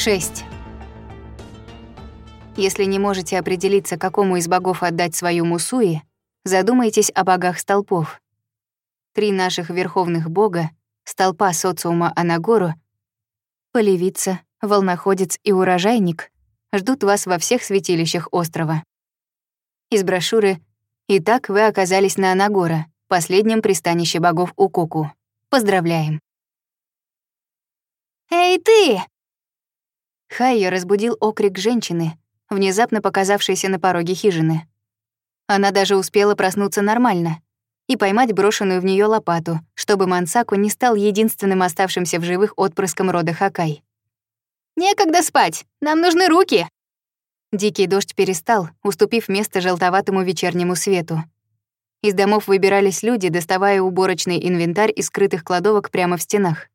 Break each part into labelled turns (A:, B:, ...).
A: 6. Если не можете определиться, какому из богов отдать свою мусуи, задумайтесь о богах столпов. Три наших верховных бога — столпа социума Анагору, полевица, волноходец и урожайник — ждут вас во всех святилищах острова. Из брошюры «Итак, вы оказались на Анагора, последнем пристанище богов Укоку. Поздравляем!»
B: «Эй, ты!»
A: Хайо разбудил окрик женщины, внезапно показавшейся на пороге хижины. Она даже успела проснуться нормально и поймать брошенную в нее лопату, чтобы Мансаку не стал единственным оставшимся в живых отпрыском рода Хакай.
B: «Некогда спать! Нам нужны руки!»
A: Дикий дождь перестал, уступив место желтоватому вечернему свету. Из домов выбирались люди, доставая уборочный инвентарь из скрытых кладовок прямо в стенах.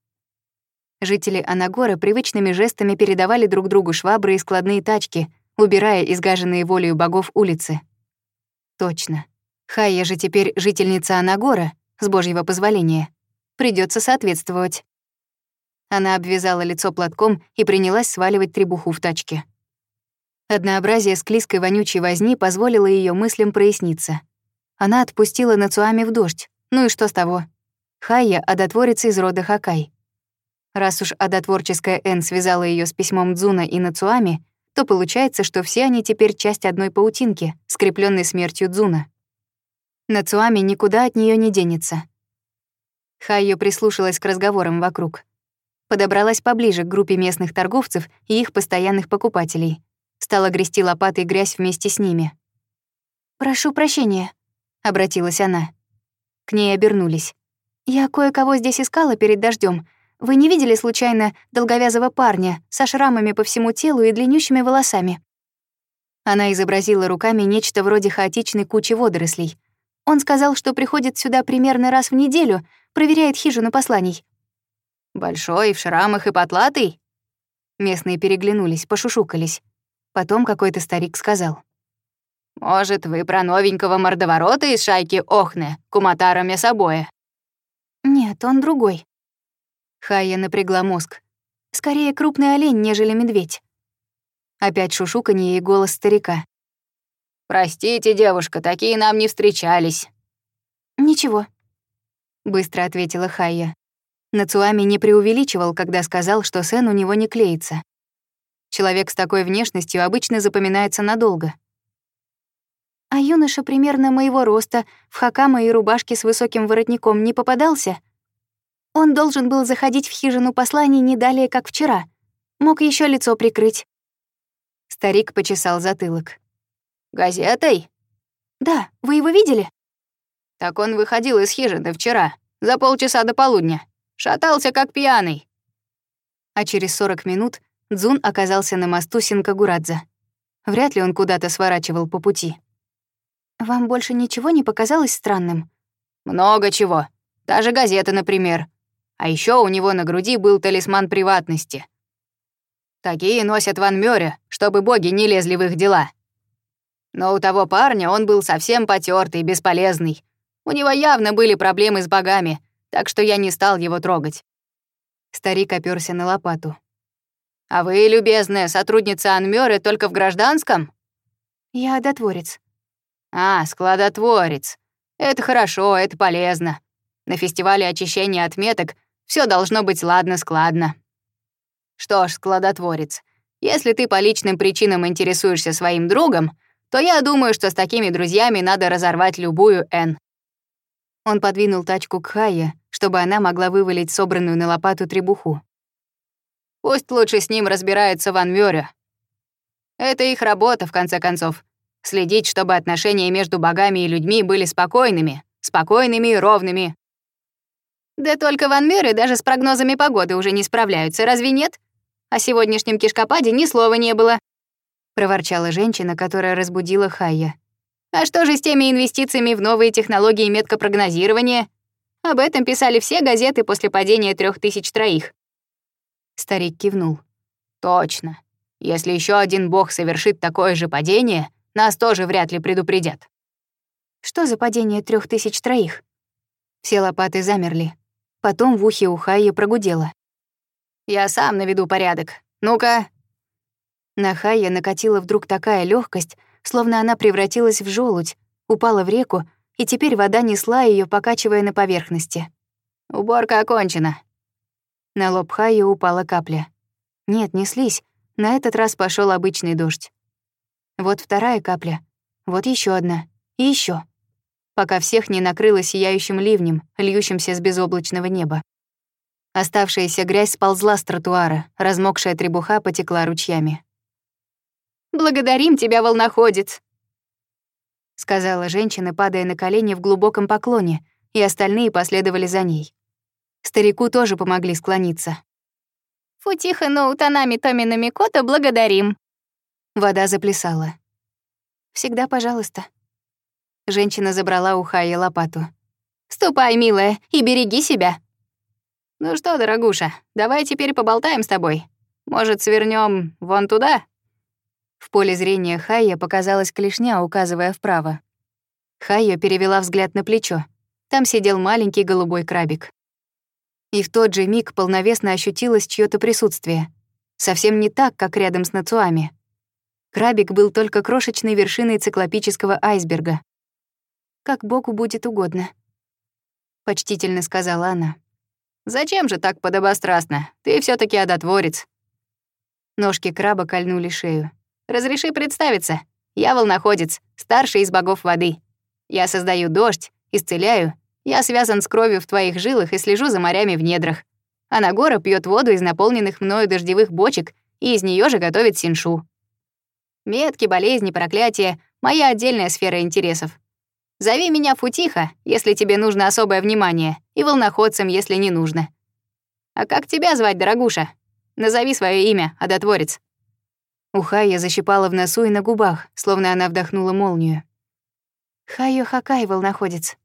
A: Жители Анагора привычными жестами передавали друг другу швабры и складные тачки, убирая изгаженные волею богов улицы. Точно. Хайя же теперь жительница Анагора, с божьего позволения. Придется соответствовать. Она обвязала лицо платком и принялась сваливать требуху в тачке. Однообразие склизкой вонючей возни позволило ее мыслям проясниться. Она отпустила Нацуами в дождь. Ну и что с того? Хайя — одотворится из рода Хакай. Раз уж одотворческая дотворческая Энн связала ее с письмом Дзуна и Нацуами, то получается, что все они теперь часть одной паутинки, скрепленной смертью Дзуна. Нацуами никуда от нее не денется. Хайо прислушалась к разговорам вокруг. Подобралась поближе к группе местных торговцев и их постоянных покупателей. Стала грести лопатой грязь вместе с ними.
B: «Прошу прощения», — обратилась она.
A: К ней обернулись.
B: «Я кое-кого здесь искала перед дождем, вы не видели случайно долговязого парня со шрамами по всему телу и длиннющими волосами?»
A: Она изобразила руками нечто вроде хаотичной кучи водорослей. Он сказал, что приходит сюда примерно раз в неделю, проверяет хижину посланий.
C: «Большой, в шрамах и потлатый?»
A: Местные переглянулись, пошушукались. Потом какой-то старик сказал.
C: «Может, вы про новенького мордоворота из шайки Охне, Куматара Мясобоя?»
B: «Нет, он другой»,
A: Хая напрягла мозг. «Скорее крупный олень, нежели медведь». Опять шушуканье и голос старика.
C: «Простите, девушка, такие нам не встречались».
B: «Ничего», —
A: быстро ответила Хайя. Нацуами не преувеличивал, когда сказал, что Сен у него не клеится. Человек с такой внешностью обычно запоминается надолго.
B: А юноша примерно моего роста, в хакама и рубашке с высоким воротником не попадался? Он должен был заходить в хижину посланий не далее, как вчера. Мог еще лицо прикрыть.
A: Старик почесал затылок.
C: «Газетой?»
B: «Да, вы его видели?»
C: «Так он выходил из хижины вчера, за полчаса до полудня. Шатался, как пьяный».
A: А через сорок минут Дзун оказался на мосту Синкагурадзе. Вряд ли он куда-то сворачивал по пути.
B: «Вам больше ничего не показалось странным?»
C: «Много чего. Даже газеты, например. А еще у него на груди был талисман приватности. Такие носят в Анмёре, чтобы боги не лезли в их дела. Но у того парня он был совсем потертый, бесполезный. У него явно были проблемы с богами, так что я не стал его трогать.
A: Старик оперся на лопату.
C: «А вы, любезная сотрудница Анмёры, только в гражданском?»
B: «Я одотворец.
C: «А, складотворец. Это хорошо, это полезно. На фестивале очищения отметок все должно быть ладно-складно. Что ж, складотворец, если ты по личным причинам интересуешься своим другом, то я думаю, что с такими друзьями надо разорвать любую «Н».
A: Он подвинул тачку к Хае, чтобы она могла вывалить собранную на лопату требуху.
C: Пусть лучше с ним разбирается Ван Мёря. Это их работа, в конце концов. Следить, чтобы отношения между богами и людьми были спокойными, спокойными и ровными, да только Ван Мюррей даже с прогнозами погоды уже не справляются, разве нет? О сегодняшнем кишкопаде ни слова не было.
A: Проворчала женщина, которая разбудила Хайя.
C: А что же с теми инвестициями в новые технологии меткопрогнозирования? Об этом писали все газеты после падения трех тысяч троих.
A: Старик кивнул.
C: Точно. Если еще один бог совершит такое же падение, нас тоже вряд ли предупредят.
B: Что за падение трех тысяч троих?
A: Все лопаты замерли. Потом в ухе Ухайя прогудело.
C: «Я сам наведу порядок. Ну-ка!»
A: На Хайя накатила вдруг такая легкость, словно она превратилась в желудь, упала в реку, и теперь вода несла ее, покачивая на поверхности.
C: «Уборка окончена».
A: На лоб Хайя упала капля. Нет, не слизь, на этот раз пошел обычный дождь. Вот вторая капля, вот еще одна, и еще пока всех не накрыло сияющим ливнем, льющимся с безоблачного неба. Оставшаяся грязь сползла с тротуара, размокшая требуха потекла ручьями.
C: «Благодарим тебя, волноходец!»
A: — сказала женщина, падая на колени в глубоком поклоне, и остальные последовали за ней. Старику тоже помогли склониться.
B: «Футиха но ноутанами Томина Микота благодарим!»
A: Вода заплясала. «Всегда пожалуйста», Женщина забрала у Хаи лопату.
C: «Ступай, милая, и береги себя». «Ну что, дорогуша, давай теперь поболтаем с тобой. Может, свернем вон туда?»
A: В поле зрения Хайя показалась клешня, указывая вправо. Хайя перевела взгляд на плечо. Там сидел маленький голубой крабик. И в тот же миг полновесно ощутилось чье то присутствие. Совсем не так, как рядом с Нацуами. Крабик был только крошечной вершиной циклопического айсберга как Богу будет угодно», — почтительно сказала она.
C: «Зачем же так подобострастно? Ты все таки одотворец».
A: Ножки краба кольнули шею.
C: «Разреши представиться. Я волноходец, старший из богов воды. Я создаю дождь, исцеляю. Я связан с кровью в твоих жилах и слежу за морями в недрах. А на Нагора пьет воду из наполненных мною дождевых бочек и из нее же готовит синшу. Метки, болезни, проклятия — моя отдельная сфера интересов. Зови меня Футиха, если тебе нужно особое внимание, и волноходцем, если не нужно. А как тебя звать, дорогуша? Назови свое имя, одотворец».
A: Ухайя защипала в носу и на губах, словно она вдохнула молнию.
B: «Хайо Хакай, волноходец».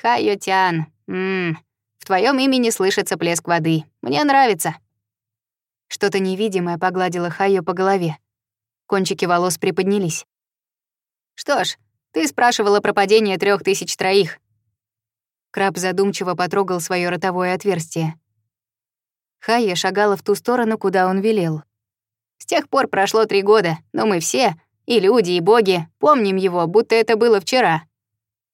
C: «Хайо Тян, ммм, в твоем имени слышится плеск воды. Мне нравится».
A: Что-то невидимое погладило Хайо по голове. Кончики волос приподнялись.
C: «Что ж, ты спрашивала про падение трех тысяч троих.
A: Краб задумчиво потрогал свое ротовое отверстие. Хая шагала в ту сторону, куда он велел.
C: С тех пор прошло три года, но мы все, и люди, и боги, помним его, будто это было вчера.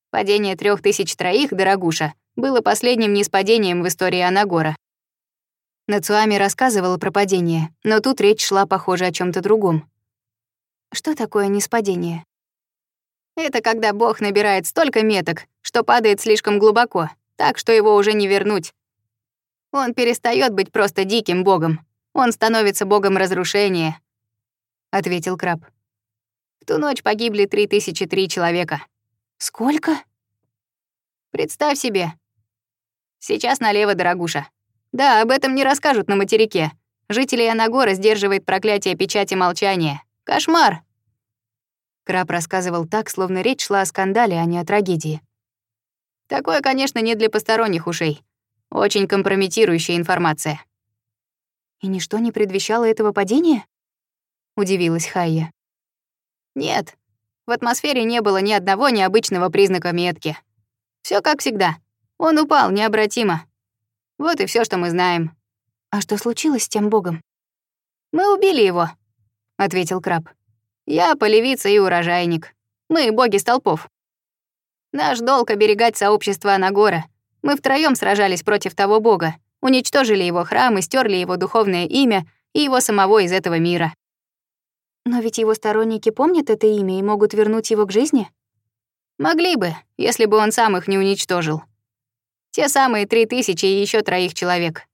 C: Падение трех тысяч троих, дорогуша, было последним неспадением в истории Анагора.
A: Нацуами рассказывал про падение, но тут речь шла, похоже, о чем то другом.
B: Что такое неспадение?
C: Это когда Бог набирает столько меток, что падает слишком глубоко, так что его уже не вернуть. Он перестает быть просто диким богом. Он становится богом разрушения, — ответил Краб. В ту ночь погибли 3003 человека.
B: Сколько?
C: Представь себе. Сейчас налево, дорогуша. Да, об этом не расскажут на материке. Жителей Анагора сдерживает проклятие печати молчания. Кошмар!
A: Краб рассказывал так, словно речь шла о скандале, а не о трагедии.
C: Такое, конечно, не для посторонних ушей. Очень компрометирующая информация.
B: И ничто не предвещало этого падения?
A: Удивилась Хайя.
C: Нет, в атмосфере не было ни одного необычного признака метки. Все как всегда. Он упал необратимо. Вот и все, что мы знаем.
B: А что случилось с тем богом?
C: Мы убили его, ответил краб. Я полевица и урожайник. Мы боги столпов. Наш долг — оберегать сообщество Анагора. Мы втроем сражались против того бога, уничтожили его храм и стерли его духовное имя и его самого из этого мира.
B: Но ведь его сторонники помнят это имя и могут вернуть его к жизни?
C: Могли бы, если бы он сам их не уничтожил. Те самые три тысячи и еще троих человек.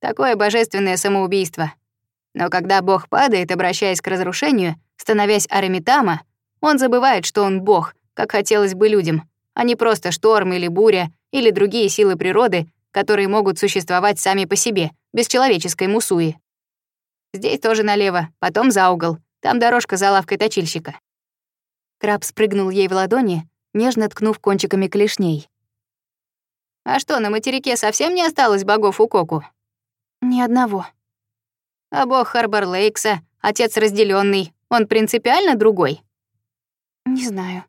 C: Такое божественное самоубийство. Но когда бог падает, обращаясь к разрушению, становясь Арамитама, он забывает, что он бог, как хотелось бы людям, а не просто шторм или буря или другие силы природы, которые могут существовать сами по себе, без человеческой мусуи. Здесь тоже налево, потом за угол. Там дорожка за лавкой точильщика.
A: Краб спрыгнул ей в ладони, нежно ткнув кончиками клешней.
C: «А что, на материке совсем не осталось богов у Коку?»
B: «Ни одного»,
C: а бог Харбор Лейкса, отец разделенный, он принципиально другой?
B: Не знаю.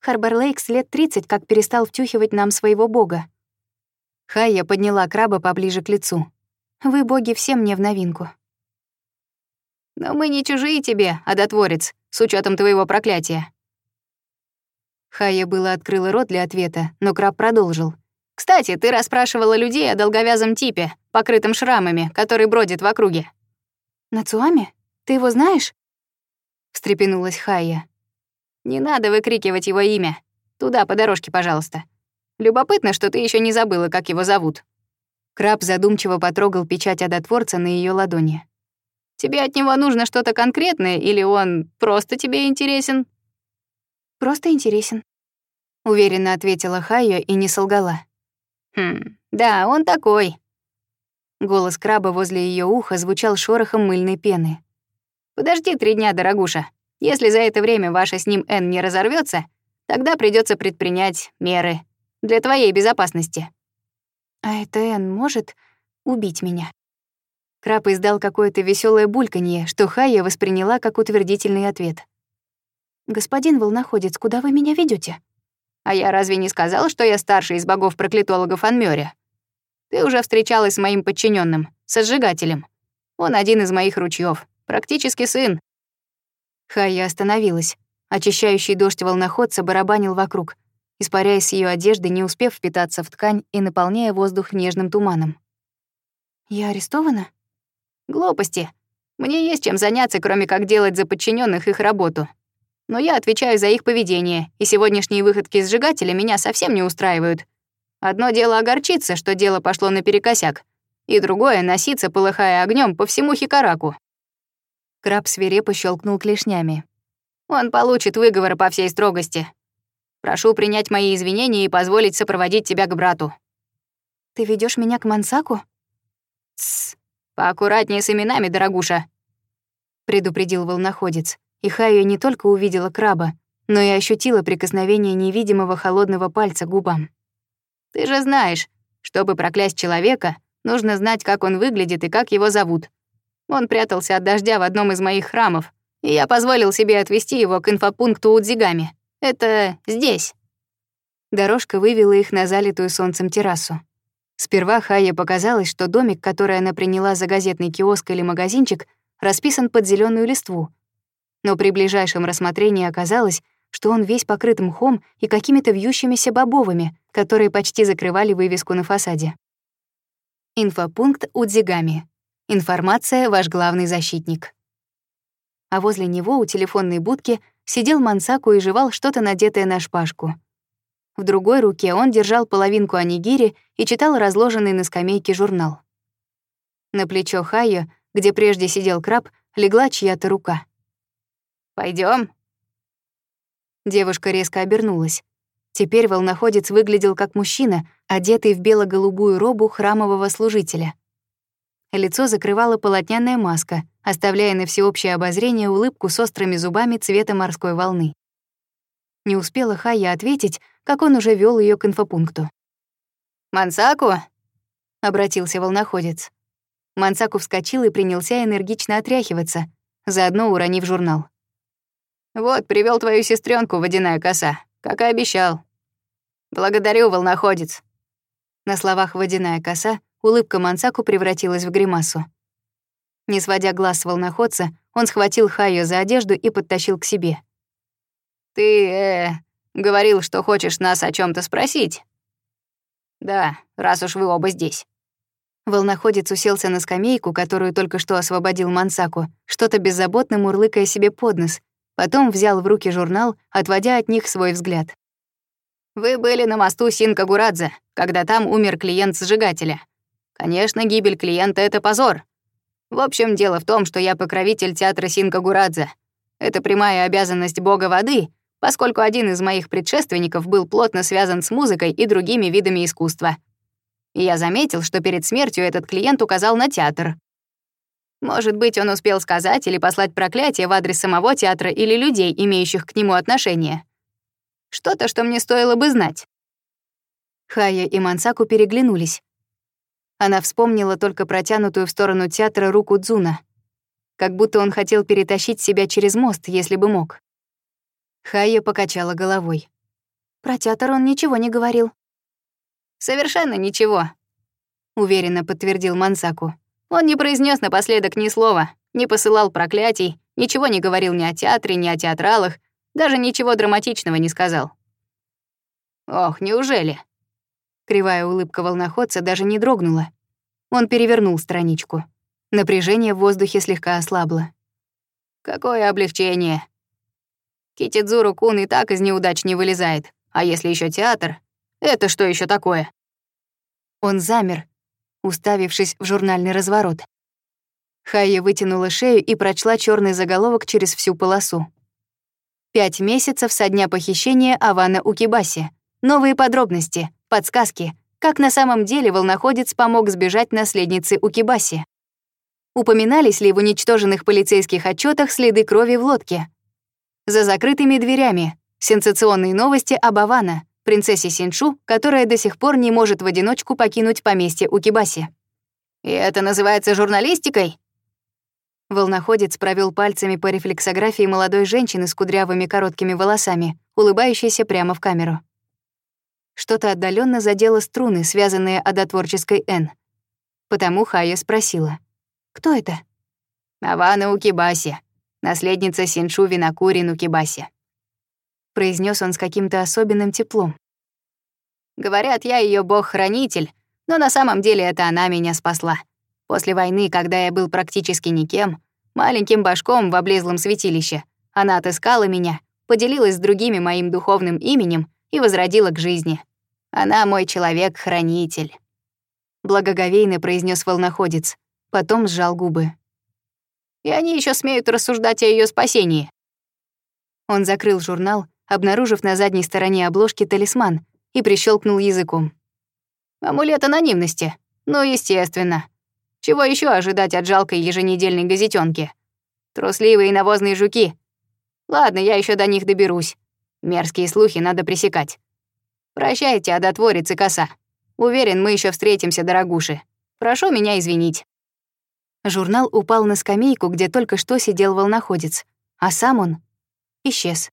B: Харбор Лейкс лет 30 как перестал втюхивать нам своего бога.
A: Хайя подняла краба поближе к лицу.
B: Вы, боги, все мне в новинку.
C: Но мы не чужие тебе, одотворец, с учетом твоего проклятия.
A: Хая было открыла рот для ответа, но краб продолжил.
C: «Кстати, ты расспрашивала людей о долговязом типе, покрытом шрамами, который бродит в округе.
B: «Нацуами? Ты его знаешь?»
A: — встрепенулась Хайя.
C: «Не надо выкрикивать его имя. Туда, по дорожке, пожалуйста. Любопытно, что ты еще не забыла, как его зовут».
A: Краб задумчиво потрогал печать одотворца на ее ладони.
C: «Тебе от него нужно что-то конкретное, или он просто тебе интересен?»
B: «Просто интересен», —
A: уверенно ответила Хайо и не солгала.
C: «Хм, да, он такой»,
A: Голос краба возле ее уха звучал шорохом мыльной пены.
C: «Подожди три дня, дорогуша. Если за это время ваша с ним Н не разорвется, тогда придется предпринять меры для твоей безопасности».
B: «А это Н может убить меня?»
A: Краб издал какое-то веселое бульканье, что Хая восприняла как утвердительный ответ.
B: «Господин Волноходец, куда вы меня ведете?
C: «А я разве не сказал, что я старший из богов проклетологов Анмёря?» Ты уже встречалась с моим подчиненным, со сжигателем. Он один из моих ручьев, практически сын.
A: Хая остановилась. Очищающий дождь волноходца барабанил вокруг, испаряясь ее одежды, не успев впитаться в ткань и наполняя воздух нежным туманом.
B: «Я арестована?»
C: «Глупости. Мне есть чем заняться, кроме как делать за подчиненных их работу. Но я отвечаю за их поведение, и сегодняшние выходки сжигателя меня совсем не устраивают. Одно дело огорчиться, что дело пошло наперекосяк, и другое — носиться, полыхая огнем по всему Хикараку.
A: Краб свирепо щелкнул клешнями.
C: «Он получит выговор по всей строгости. Прошу принять мои извинения и позволить сопроводить тебя к брату».
B: «Ты ведешь меня к Мансаку?»
C: «Тссс, поаккуратнее с именами, дорогуша», —
A: предупредил волноходец. И Хайя не только увидела краба, но и ощутила прикосновение невидимого холодного пальца губам.
C: Ты же знаешь, чтобы проклясть человека, нужно знать, как он выглядит и как его зовут. Он прятался от дождя в одном из моих храмов, и я позволил себе отвести его к инфопункту Удзигами. Это здесь».
A: Дорожка вывела их на залитую солнцем террасу. Сперва Хая показалось, что домик, который она приняла за газетный киоск или магазинчик, расписан под зеленую листву. Но при ближайшем рассмотрении оказалось, что он весь покрыт мхом и какими-то вьющимися бобовыми, которые почти закрывали вывеску на фасаде. Инфопункт Удзигами. Информация — ваш главный защитник. А возле него у телефонной будки сидел Мансаку и жевал что-то надетое на шпажку. В другой руке он держал половинку анигири и читал разложенный на скамейке журнал. На плечо Хайо, где прежде сидел краб, легла чья-то рука.
C: Пойдем,
A: Девушка резко обернулась. Теперь волноходец выглядел как мужчина, одетый в бело-голубую робу храмового служителя. Лицо закрывала полотняная маска, оставляя на всеобщее обозрение улыбку с острыми зубами цвета морской волны. Не успела Хая ответить, как он уже вел ее к инфопункту.
C: «Мансаку!»
A: — обратился волноходец. Мансаку вскочил и принялся энергично отряхиваться, заодно уронив журнал.
C: Вот, привел твою сестренку водяная коса, как и обещал. Благодарю, волноходец.
A: На словах водяная коса улыбка Мансаку превратилась в гримасу. Не сводя глаз с волноходца, он схватил Хайо за одежду и подтащил к себе.
C: «Ты, э, говорил, что хочешь нас о чем то спросить?» «Да, раз уж вы оба здесь».
A: Волноходец уселся на скамейку, которую только что освободил Мансаку, что-то беззаботно мурлыкая себе под нос, Потом взял в руки журнал, отводя от них свой взгляд.
C: «Вы были на мосту Синкагурадзе, когда там умер клиент сжигателя. Конечно, гибель клиента — это позор. В общем, дело в том, что я покровитель театра Синкагурадзе. Это прямая обязанность бога воды, поскольку один из моих предшественников был плотно связан с музыкой и другими видами искусства. И я заметил, что перед смертью этот клиент указал на театр. Может быть, он успел сказать или послать проклятие в адрес самого театра или людей, имеющих к нему отношение. Что-то, что мне стоило бы знать.
A: Хая и Мансаку переглянулись. Она вспомнила только протянутую в сторону театра руку Дзуна, как будто он хотел перетащить себя через мост, если бы мог. Хая покачала головой.
B: Про театр он ничего не говорил.
C: «Совершенно ничего», —
A: уверенно подтвердил Мансаку.
C: Он не произнес напоследок ни слова, не посылал проклятий, ничего не говорил ни о театре, ни о театралах, даже ничего драматичного не сказал. «Ох, неужели?»
A: Кривая улыбка волноходца даже не дрогнула. Он перевернул страничку. Напряжение в воздухе слегка ослабло.
C: «Какое облегчение!» Китидзуру Кун и так из неудач не вылезает. А если еще театр? Это что еще такое?
A: Он замер, уставившись в журнальный разворот. Хайя вытянула шею и прочла черный заголовок через всю полосу. «Пять месяцев со дня похищения Авана Укибаси. Новые подробности, подсказки, как на самом деле волноходец помог сбежать наследнице Укибаси. Упоминались ли в уничтоженных полицейских отчетах следы крови в лодке? За закрытыми дверями. Сенсационные новости об Авана принцессе Синшу, которая до сих пор не может в одиночку покинуть поместье Укибаси.
C: «И это называется журналистикой?»
A: Волноходец провел пальцами по рефлексографии молодой женщины с кудрявыми короткими волосами, улыбающейся прямо в камеру. Что-то отдаленно задело струны, связанные одотворческой «Н». Потому Хая спросила. «Кто это?»
C: «Авана Укибаси, наследница Синшу Винокури Нукибаси»,
A: произнес он с каким-то особенным теплом.
C: Говорят, я ее бог-хранитель, но на самом деле это она меня спасла. После войны, когда я был практически никем, маленьким башком в облезлом святилище, она отыскала меня, поделилась с другими моим духовным именем и возродила к жизни. Она мой человек-хранитель.
A: Благоговейно произнес волноходец, потом сжал губы.
C: И они еще смеют рассуждать о ее спасении.
A: Он закрыл журнал обнаружив на задней стороне обложки талисман, и прищелкнул языком.
C: «Амулет анонимности. Ну, естественно. Чего еще ожидать от жалкой еженедельной газетенки? Трусливые навозные жуки. Ладно, я еще до них доберусь. Мерзкие слухи надо пресекать. Прощайте, одотворец и коса. Уверен, мы еще встретимся, дорогуши. Прошу меня извинить».
A: Журнал упал на скамейку, где только что сидел волноходец, а сам он исчез.